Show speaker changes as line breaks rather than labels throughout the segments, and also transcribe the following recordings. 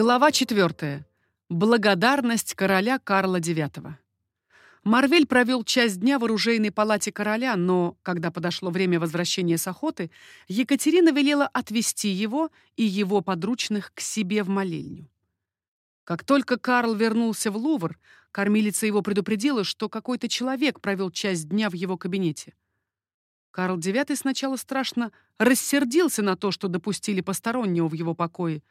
Глава 4. Благодарность короля Карла IX. Марвель провел часть дня в оружейной палате короля, но, когда подошло время возвращения с охоты, Екатерина велела отвести его и его подручных к себе в молельню. Как только Карл вернулся в Лувр, кормилица его предупредила, что какой-то человек провел часть дня в его кабинете. Карл IX сначала страшно рассердился на то, что допустили постороннего в его покое,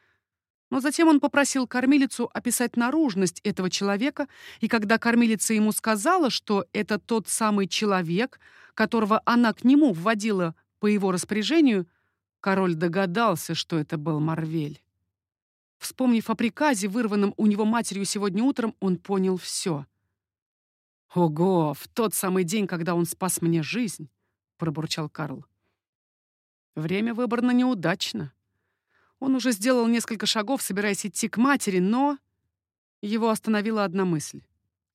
но затем он попросил кормилицу описать наружность этого человека, и когда кормилица ему сказала, что это тот самый человек, которого она к нему вводила по его распоряжению, король догадался, что это был Марвель. Вспомнив о приказе, вырванном у него матерью сегодня утром, он понял все. «Ого, в тот самый день, когда он спас мне жизнь!» — пробурчал Карл. «Время выбрано неудачно. Он уже сделал несколько шагов, собираясь идти к матери, но... Его остановила одна мысль.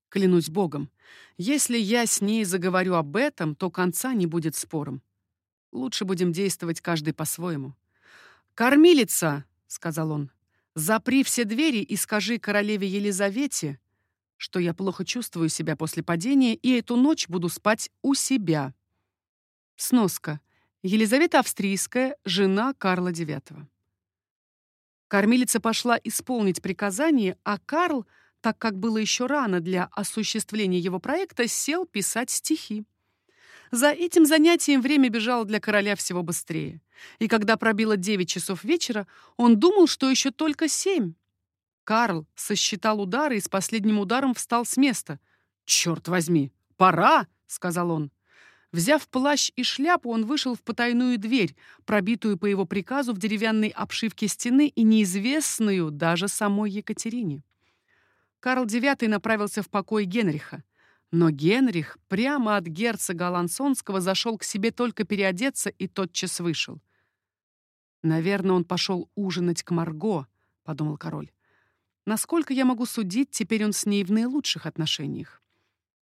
Клянусь Богом, если я с ней заговорю об этом, то конца не будет спором. Лучше будем действовать каждый по-своему. «Кормилица!» — сказал он. «Запри все двери и скажи королеве Елизавете, что я плохо чувствую себя после падения и эту ночь буду спать у себя». Сноска. Елизавета Австрийская, жена Карла IX. Кормилица пошла исполнить приказание, а Карл, так как было еще рано для осуществления его проекта, сел писать стихи. За этим занятием время бежало для короля всего быстрее. И когда пробило 9 часов вечера, он думал, что еще только семь. Карл сосчитал удары и с последним ударом встал с места. «Черт возьми, пора!» — сказал он. Взяв плащ и шляпу, он вышел в потайную дверь, пробитую по его приказу в деревянной обшивке стены и неизвестную даже самой Екатерине. Карл IX направился в покой Генриха. Но Генрих прямо от герцога Алансонского зашел к себе только переодеться и тотчас вышел. «Наверное, он пошел ужинать к Марго», — подумал король. «Насколько я могу судить, теперь он с ней в наилучших отношениях».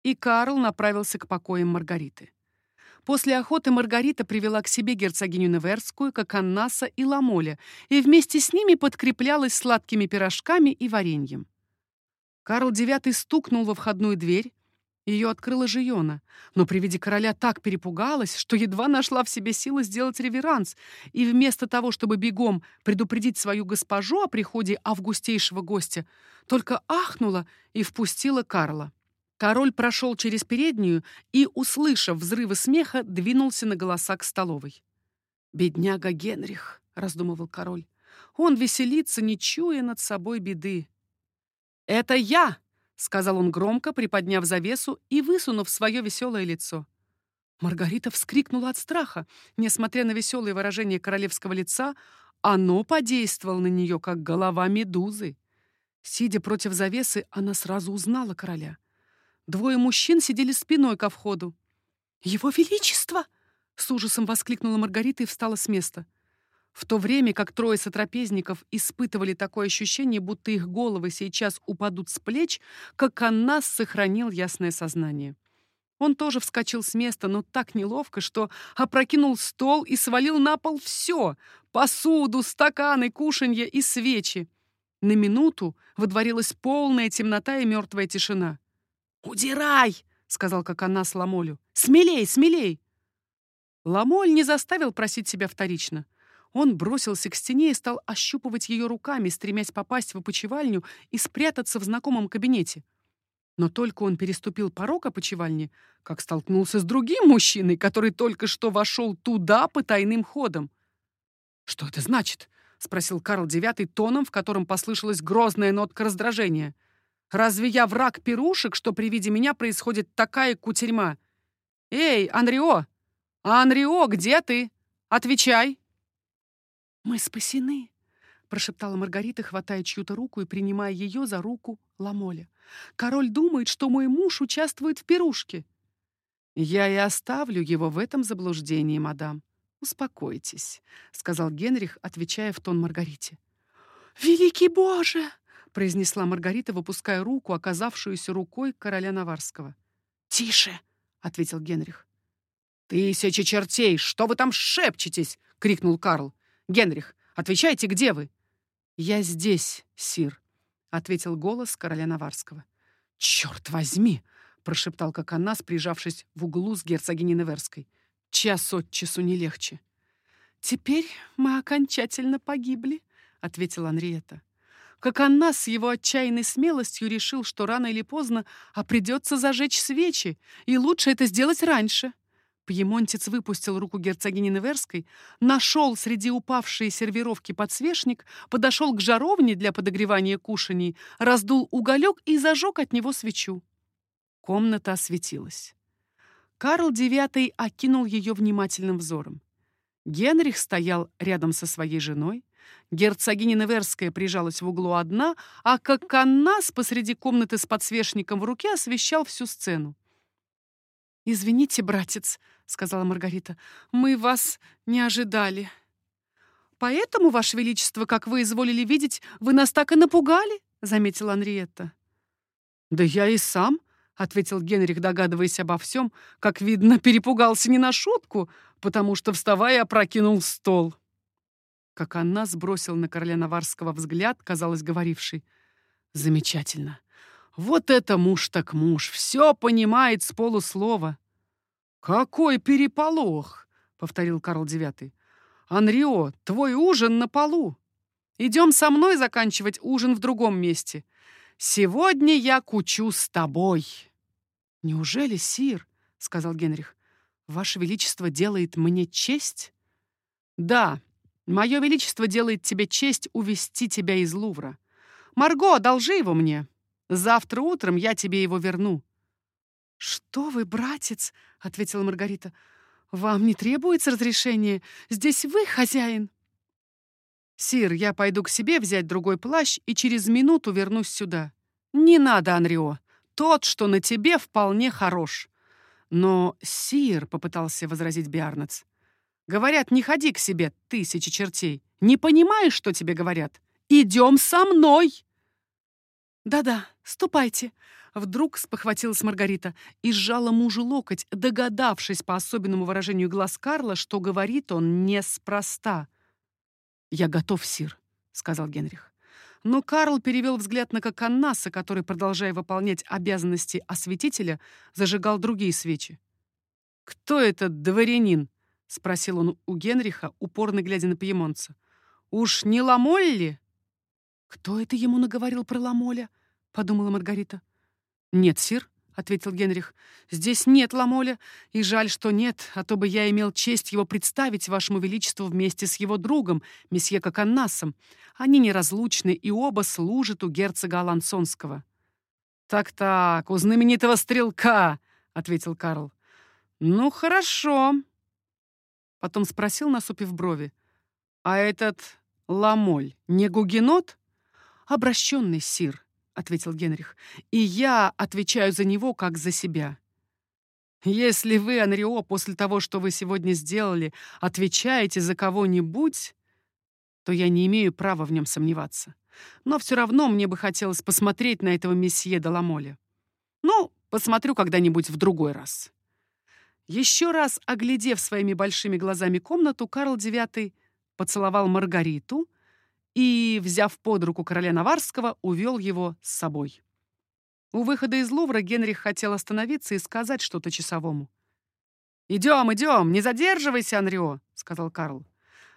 И Карл направился к покоям Маргариты. После охоты Маргарита привела к себе герцогиню Неверскую, Коканнаса и Ламоля, и вместе с ними подкреплялась сладкими пирожками и вареньем. Карл IX стукнул во входную дверь. Ее открыла Жиона, но при виде короля так перепугалась, что едва нашла в себе силы сделать реверанс, и вместо того, чтобы бегом предупредить свою госпожу о приходе августейшего гостя, только ахнула и впустила Карла. Король прошел через переднюю и, услышав взрывы смеха, двинулся на голоса к столовой. «Бедняга Генрих», — раздумывал король, — «он веселится, не чуя над собой беды». «Это я!» — сказал он громко, приподняв завесу и высунув свое веселое лицо. Маргарита вскрикнула от страха. Несмотря на веселое выражение королевского лица, оно подействовало на нее, как голова медузы. Сидя против завесы, она сразу узнала короля — Двое мужчин сидели спиной ко входу. «Его Величество!» — с ужасом воскликнула Маргарита и встала с места. В то время как трое сотрапезников испытывали такое ощущение, будто их головы сейчас упадут с плеч, как Аннас сохранил ясное сознание. Он тоже вскочил с места, но так неловко, что опрокинул стол и свалил на пол все — посуду, стаканы, кушанья и свечи. На минуту водворилась полная темнота и мертвая тишина. «Удирай!» — сказал как она с Ламолю. «Смелей, смелей!» Ламоль не заставил просить себя вторично. Он бросился к стене и стал ощупывать ее руками, стремясь попасть в опочивальню и спрятаться в знакомом кабинете. Но только он переступил порог опочивальни, как столкнулся с другим мужчиной, который только что вошел туда по тайным ходам. «Что это значит?» — спросил Карл IX тоном, в котором послышалась грозная нотка раздражения. — Разве я враг пирушек, что при виде меня происходит такая кутерьма? Эй, Анрио! Анрио, где ты? Отвечай!» «Мы спасены», — прошептала Маргарита, хватая чью-то руку и принимая ее за руку Ламоля. «Король думает, что мой муж участвует в пирушке». «Я и оставлю его в этом заблуждении, мадам. Успокойтесь», — сказал Генрих, отвечая в тон Маргарите. «Великий Боже!» — произнесла Маргарита, выпуская руку, оказавшуюся рукой короля Наварского. «Тише!» — ответил Генрих. «Тысячи чертей! Что вы там шепчетесь?» — крикнул Карл. «Генрих, отвечайте, где вы?» «Я здесь, сир», — ответил голос короля Наварского. «Черт возьми!» — прошептал Коканас, прижавшись в углу с герцогиней Неверской. «Час от часу не легче». «Теперь мы окончательно погибли», — ответила Анриета. Коканас с его отчаянной смелостью решил, что рано или поздно, а придется зажечь свечи, и лучше это сделать раньше. Пьемонтец выпустил руку герцогини Неверской, нашел среди упавшей сервировки подсвечник, подошел к жаровне для подогревания кушаний, раздул уголек и зажег от него свечу. Комната осветилась. Карл IX окинул ее внимательным взором. Генрих стоял рядом со своей женой, герцогиня Неверская прижалась в углу одна, а как каннас посреди комнаты с подсвечником в руке освещал всю сцену. «Извините, братец», — сказала Маргарита, — «мы вас не ожидали». «Поэтому, Ваше Величество, как вы изволили видеть, вы нас так и напугали», — заметила Анриетта. «Да я и сам», — ответил Генрих, догадываясь обо всем, как видно, перепугался не на шутку, потому что, вставая, опрокинул стол. Как она сбросила на короля Наварского взгляд, казалось, говоривший, «Замечательно. Вот это муж так муж, все понимает с полуслова. Какой переполох, повторил Карл IX. Анрио, твой ужин на полу. Идем со мной заканчивать ужин в другом месте. Сегодня я кучу с тобой. Неужели, сир, сказал Генрих, ваше величество делает мне честь? Да, мое величество делает тебе честь увести тебя из Лувра. Марго, одолжи его мне. Завтра утром я тебе его верну». «Что вы, братец?» — ответила Маргарита. «Вам не требуется разрешение. Здесь вы хозяин». «Сир, я пойду к себе взять другой плащ и через минуту вернусь сюда». «Не надо, Анрио. Тот, что на тебе, вполне хорош». «Но, сир», — попытался возразить Биарнец, — «говорят, не ходи к себе, тысячи чертей. Не понимаешь, что тебе говорят? Идем со мной!» «Да-да, ступайте!» Вдруг спохватилась Маргарита и сжала мужу локоть, догадавшись по особенному выражению глаз Карла, что говорит он неспроста. «Я готов, сир», — сказал Генрих. Но Карл перевел взгляд на Коканнаса, который, продолжая выполнять обязанности осветителя, зажигал другие свечи. «Кто этот дворянин?» — спросил он у Генриха, упорно глядя на пьемонца. «Уж не Ламолли?» «Кто это ему наговорил про Ламоля?» — подумала Маргарита. «Нет, сир», — ответил Генрих, — «здесь нет Ламоля, и жаль, что нет, а то бы я имел честь его представить вашему величеству вместе с его другом, месье Коканнасом. Они неразлучны и оба служат у герцога Алансонского». «Так-так, у знаменитого стрелка», — ответил Карл. «Ну, хорошо». Потом спросил, насупив брови. «А этот Ламоль не гугенот?» «Обращенный, сир», ответил Генрих. «И я отвечаю за него, как за себя». «Если вы, Анрио, после того, что вы сегодня сделали, отвечаете за кого-нибудь, то я не имею права в нем сомневаться. Но все равно мне бы хотелось посмотреть на этого месье Даламоля. Ну, посмотрю когда-нибудь в другой раз». Еще раз оглядев своими большими глазами комнату, Карл IX поцеловал Маргариту, и, взяв под руку короля Наварского, увел его с собой. У выхода из Лувра Генрих хотел остановиться и сказать что-то часовому. «Идем, идем, не задерживайся, Анрио», — сказал Карл.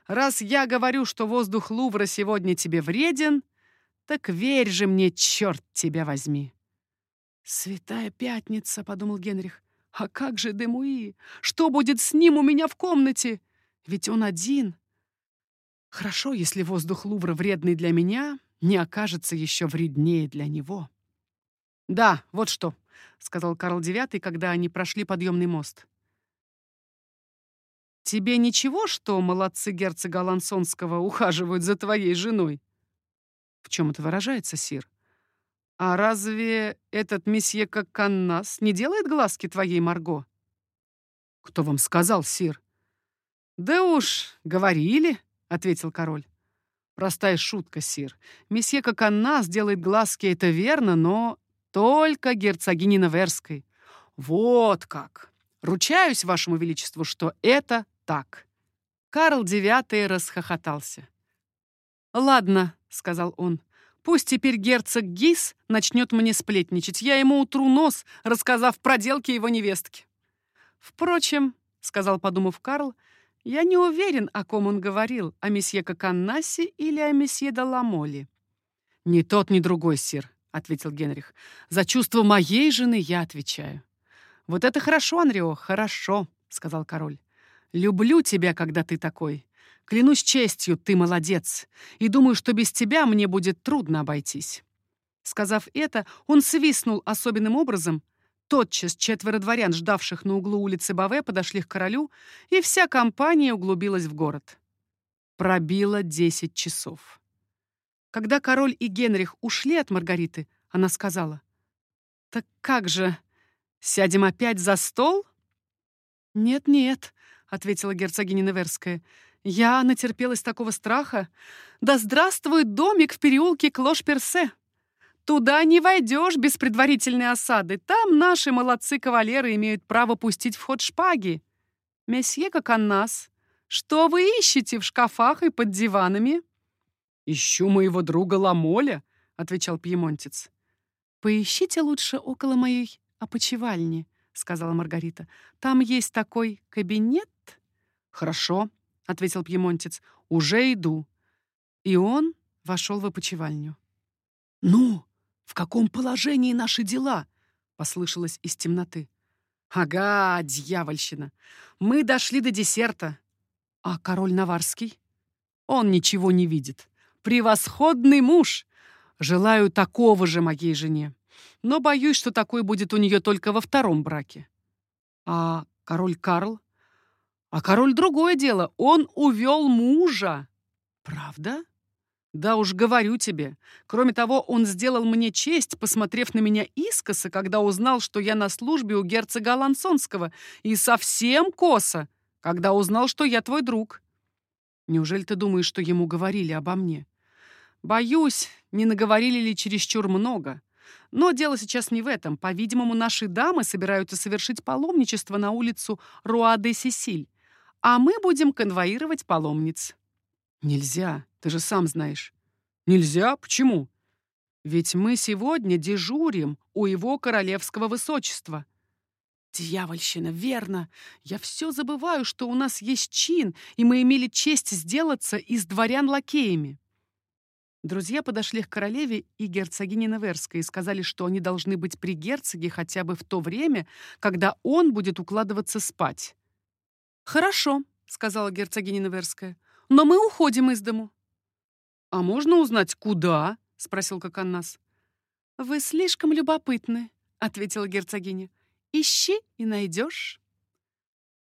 «Раз я говорю, что воздух Лувра сегодня тебе вреден, так верь же мне, черт тебя возьми». «Святая пятница», — подумал Генрих. «А как же Демуи? Что будет с ним у меня в комнате? Ведь он один, Хорошо, если воздух Лувра вредный для меня, не окажется еще вреднее для него. «Да, вот что», — сказал Карл IX, когда они прошли подъемный мост. «Тебе ничего, что молодцы герцога Алансонского ухаживают за твоей женой?» «В чем это выражается, сир?» «А разве этот месье Коканнас не делает глазки твоей Марго?» «Кто вам сказал, сир?» «Да уж, говорили», ответил король. Простая шутка, сир. Месье Коканна сделает глазки, это верно, но только герцогине Наверской. Вот как. Ручаюсь вашему величеству, что это так. Карл IX расхохотался. «Ладно», — сказал он. «Пусть теперь герцог Гис начнет мне сплетничать. Я ему утру нос, рассказав проделки его невестки». «Впрочем», — сказал, подумав Карл, «я не уверен, о ком он говорил, о месье Коканнасе или о месье Даламоле». «Ни тот, ни другой, сир», — ответил Генрих. «За чувство моей жены я отвечаю». «Вот это хорошо, Анрио, хорошо», — сказал король. «Люблю тебя, когда ты такой. Клянусь честью, ты молодец, и думаю, что без тебя мне будет трудно обойтись». Сказав это, он свистнул особенным образом. Тотчас четверо дворян, ждавших на углу улицы Баве, подошли к королю, и вся компания углубилась в город. Пробило десять часов. Когда король и Генрих ушли от Маргариты, она сказала, «Так как же, сядем опять за стол?» «Нет-нет», — ответила герцогиня Неверская, «я натерпелась такого страха. Да здравствует домик в переулке Клош-Персе! Туда не войдешь без предварительной осады. Там наши молодцы-кавалеры имеют право пустить в ход шпаги. Месье, как он нас, что вы ищете в шкафах и под диванами?»
«Ищу моего друга Ламоля», — отвечал пьемонтец.
«Поищите лучше около моей опочивальни», — сказала Маргарита. «Там есть такой кабинет».
«Хорошо», — ответил пьемонтец. «Уже иду». И он вошел в опочивальню.
«Ну, в каком положении наши дела?» — послышалось из темноты.
«Ага, дьявольщина! Мы дошли до десерта.
А король Наварский?»
«Он ничего не видит превосходный муж. Желаю такого же моей жене. Но боюсь, что такой будет у нее только во втором браке.
А король Карл?
А король другое дело. Он увел мужа.
Правда?
Да уж говорю тебе. Кроме того, он сделал мне честь, посмотрев на меня искоса, когда узнал, что я на службе у герцога Алансонского, и совсем косо, когда узнал, что я твой друг.
Неужели ты думаешь, что ему говорили обо мне?
Боюсь, не наговорили ли чересчур много. Но дело сейчас не в этом. По-видимому, наши дамы собираются совершить паломничество на улицу Руа-де-Сесиль, а мы будем конвоировать паломниц.
Нельзя, ты же сам знаешь.
Нельзя? Почему?
Ведь мы сегодня дежурим у его королевского высочества. Дьявольщина, верно. Я все забываю, что у нас есть чин, и мы имели честь сделаться из дворян лакеями. Друзья подошли к королеве и герцогине Неверской и сказали, что они должны быть при герцоге хотя бы в то время, когда он будет укладываться спать. «Хорошо», — сказала герцогиня Неверская, — «но мы уходим из дому».
«А можно узнать, куда?» — спросил Коканнас.
«Вы слишком любопытны», — ответила герцогиня. «Ищи и найдешь».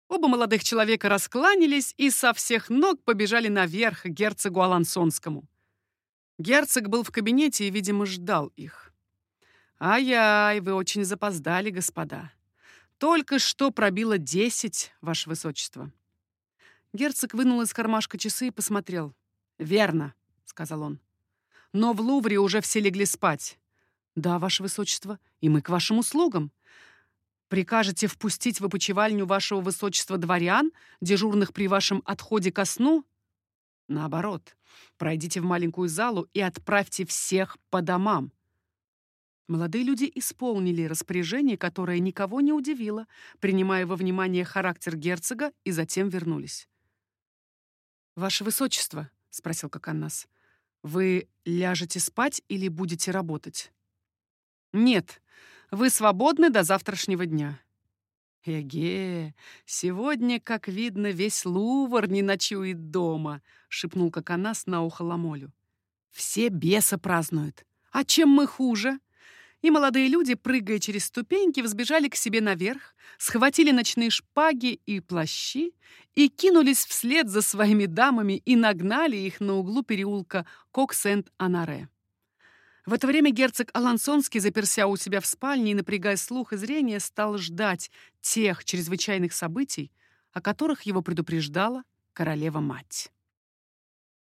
Оба молодых человека раскланялись и со всех ног побежали наверх к герцогу Алансонскому. Герцог был в кабинете и, видимо, ждал их. «Ай-яй, вы очень запоздали, господа. Только что пробило десять, ваше высочество». Герцог вынул из кармашка часы и посмотрел. «Верно», — сказал он. «Но в Лувре уже все легли спать». «Да, ваше высочество, и мы к вашим услугам. Прикажете впустить в опочивальню вашего высочества дворян, дежурных при вашем отходе ко сну?» Наоборот, пройдите в маленькую залу и отправьте всех по домам. Молодые люди исполнили распоряжение, которое никого не удивило, принимая во внимание характер герцога, и затем вернулись. «Ваше Высочество», — спросил Коканнас, — «вы ляжете спать или будете работать?» «Нет, вы свободны до завтрашнего дня. «Эге, сегодня, как видно, весь Лувр не ночует дома», — шепнул Коконас на ухо Ламолю. «Все беса празднуют. А чем мы хуже?» И молодые люди, прыгая через ступеньки, взбежали к себе наверх, схватили ночные шпаги и плащи и кинулись вслед за своими дамами и нагнали их на углу переулка Кок-Сент-Анаре. В это время герцог Алансонский, заперся у себя в спальне и, напрягая слух и зрение, стал ждать тех чрезвычайных событий, о которых его предупреждала королева-мать.